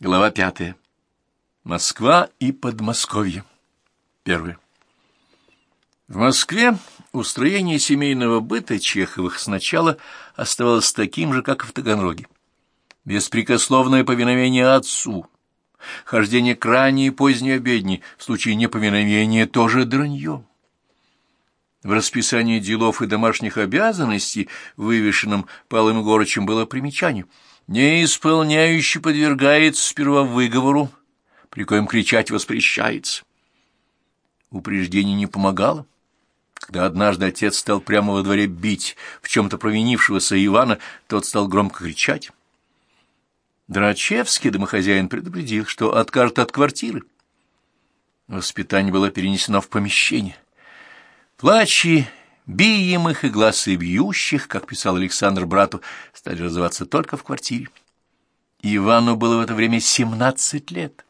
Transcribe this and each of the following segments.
Глава пятая. Москва и Подмосковье. Первое. В Москве устроение семейного быта Чеховых сначала оставалось таким же, как и в Таганроге. Беспрекословное повиновение отцу, хождение к ранней и поздней обедни, в случае неповиновения тоже дранье. В расписании делов и домашних обязанностей, вывешенном Павлом Егорычем, было примечание. Не исполняющий подвергается сперва выговору, при коем кричать воспрещается. Упреждение не помогало. Когда однажды отец стал прямо во дворе бить в чем-то провинившегося Ивана, тот стал громко кричать. Драчевский, домохозяин, предупредил, что откажет от квартиры. Воспитание было перенесено в помещение. Плачи биемых и глазы бьющих, как писал Александр брату, стали развиваться только в квартире. Ивану было в это время семнадцать лет.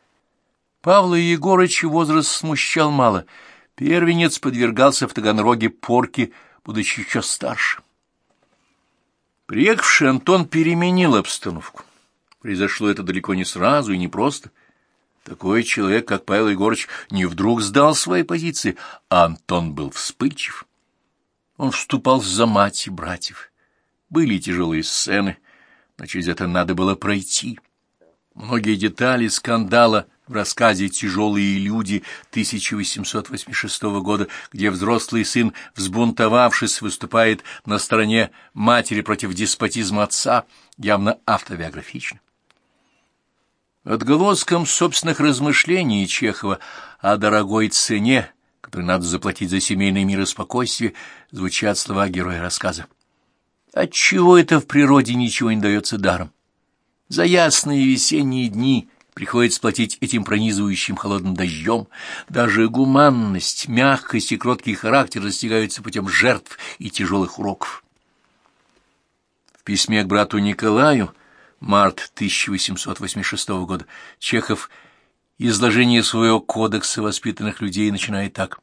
Павла Егорыча возраст смущал мало. Первенец подвергался в Таганроге порке, будучи еще старше. Приехавший Антон переменил обстановку. Произошло это далеко не сразу и не просто — такой человек, как Павел Егорович, не вдруг сдал свои позиции, а Антон был вспыльчив. Он вступал за мать и братьев. Были тяжелые сцены, но через это надо было пройти. Многие детали скандала в рассказе «Тяжелые люди» 1886 года, где взрослый сын, взбунтовавшись, выступает на стороне матери против деспотизма отца, явно автобиографичны. Отголоском собственных размышлений Чехова о дорогой цене, которую надо заплатить за семейное мир и спокойствие, звучат слова героя рассказа. Отчего это в природе ничего не дается даром? За ясные весенние дни приходится платить этим пронизывающим холодным дождем. Даже гуманность, мягкость и кроткий характер достигаются путем жертв и тяжелых уроков. В письме к брату Николаю март 1886 года, Чехов изложение своего кодекса воспитанных людей начинает так.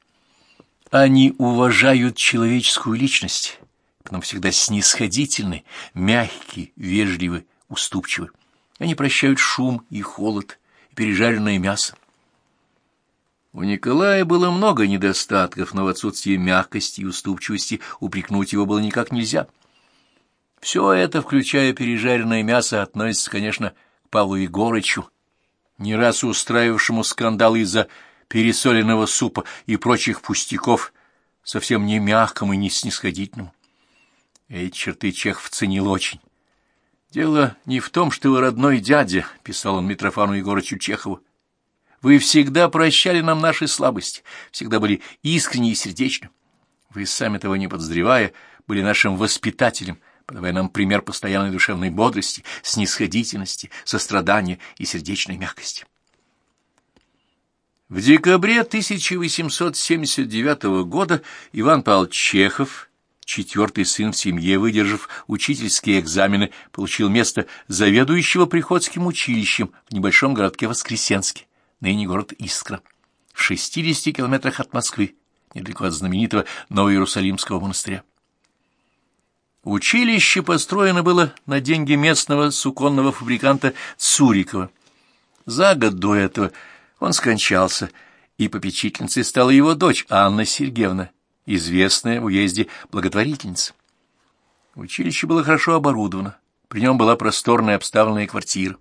Они уважают человеческую личность, потому всегда снисходительны, мягкие, вежливы, уступчивы. Они прощают шум и холод, и пережаренное мясо. У Николая было много недостатков, но в отсутствии мягкости и уступчивости упрекнуть его было никак нельзя — все это, включая пережаренное мясо, относится, конечно, к Павлу Егорычу, не раз устраивавшему скандал из-за пересоленного супа и прочих пустяков, совсем не мягкому и не снисходительному. Эти черты Чехов ценил очень. «Дело не в том, что вы родной дядя», — писал он Митрофану Егорычу Чехову. «Вы всегда прощали нам наши слабости, всегда были искренни и сердечны. Вы, сами того не подозревая, были нашим воспитателем» подавая нам пример постоянной душевной бодрости, снисходительности, сострадания и сердечной мягкости. В декабре 1879 года Иван Павлович Чехов, четвертый сын в семье, выдержав учительские экзамены, получил место заведующего приходским училищем в небольшом городке Воскресенске, ныне город Искра, в 60 километрах от Москвы, недалеко от знаменитого Новоиерусалимского монастыря. Училище построено было на деньги местного суконного фабриканта Цурикова. За год до этого он скончался, и попечительницей стала его дочь Анна Сергеевна, известная в уезде благотворительница. Училище было хорошо оборудовано, при нем была просторная обставленная квартира.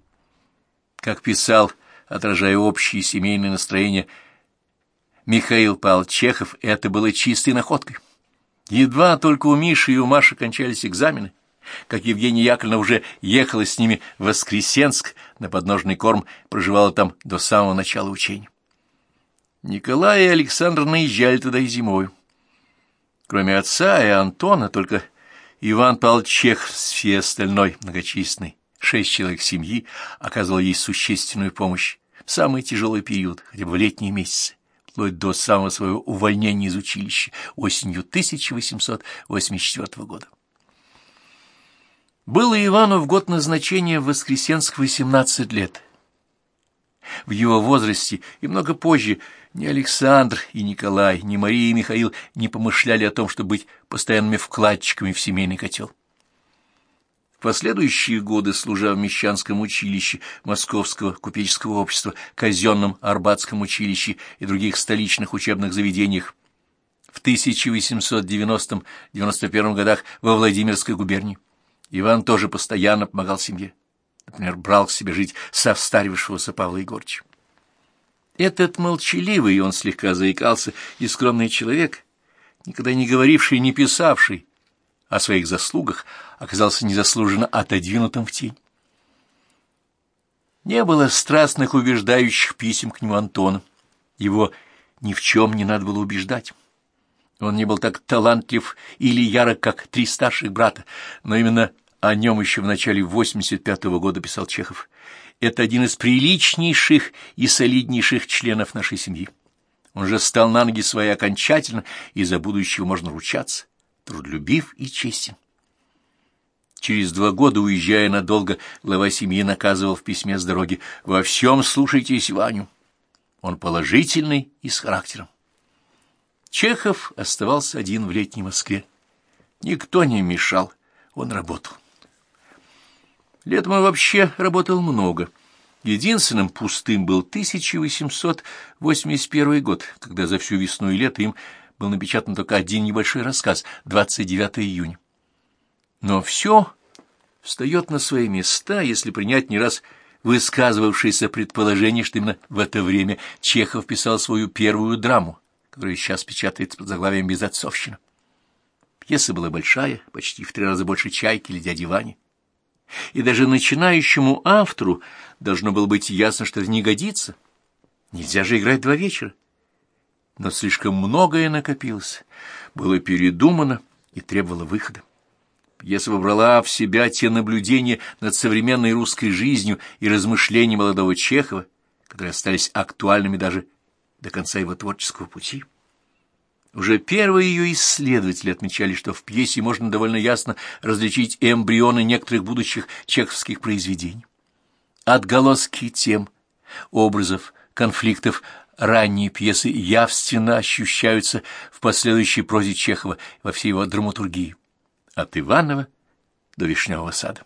Как писал, отражая общее семейное настроение, Михаил Павлович Чехов, это было чистой находкой. Едва только у Миши и у Маши кончались экзамены, как Евгения Яковлевна уже ехала с ними в Воскресенск на подножный корм, проживала там до самого начала учения. Николай и Александр наезжали туда и зимой. Кроме отца и Антона, только Иван Павлович Чех с всей остальной многочисленной, шесть человек семьи, оказывал ей существенную помощь в самый тяжелый период, хотя бы в летние месяцы вплоть до самого своего увольнения из училища осенью 1884 года. Было Ивану в год назначения в Воскресенск 18 лет. В его возрасте и много позже ни Александр и Николай, ни Мария и Михаил не помышляли о том, чтобы быть постоянными вкладчиками в семейный котел. В последующие годы, служа в Мещанском училище Московского купеческого общества, казенном Арбатском училище и других столичных учебных заведениях, в 1890-91 годах во Владимирской губернии, Иван тоже постоянно помогал семье. Например, брал к себе жить совстарившегося Павла Егорча. Этот молчаливый, он слегка заикался, и скромный человек, никогда не говоривший, не писавший о своих заслугах, оказался незаслуженно отодвинутым в тень. Не было страстных убеждающих писем к нему Антона. Его ни в чем не надо было убеждать. Он не был так талантлив или ярок, как три старших брата, но именно о нем еще в начале 85-го года писал Чехов. Это один из приличнейших и солиднейших членов нашей семьи. Он же стал на ноги свои окончательно, и за будущего можно ручаться. Трудолюбив и честен. Через два года, уезжая надолго, глава семьи наказывал в письме с дороги «Во всем слушайтесь Ваню». Он положительный и с характером. Чехов оставался один в летней Москве. Никто не мешал, он работал. Летом он вообще работал много. Единственным пустым был 1881 год, когда за всю весну и лето им был напечатан только один небольшой рассказ «29 июня». Но все встает на свои места, если принять не раз высказывавшееся предположение, что именно в это время Чехов писал свою первую драму, которая сейчас печатается под заглавием «Безотцовщина». Пьеса была большая, почти в три раза больше «Чайки» или «Дяди Вани». И даже начинающему автору должно было быть ясно, что это не годится. Нельзя же играть два вечера. Но слишком многое накопилось, было передумано и требовало выхода. Пьеса вобрала в себя те наблюдения над современной русской жизнью и размышления молодого Чехова, которые остались актуальными даже до конца его творческого пути. Уже первые ее исследователи отмечали, что в пьесе можно довольно ясно различить эмбрионы некоторых будущих чеховских произведений. Отголоски тем, образов, конфликтов ранние пьесы явственно ощущаются в последующей прозе Чехова во всей его драматургии, от Иванова до Вишневого сада.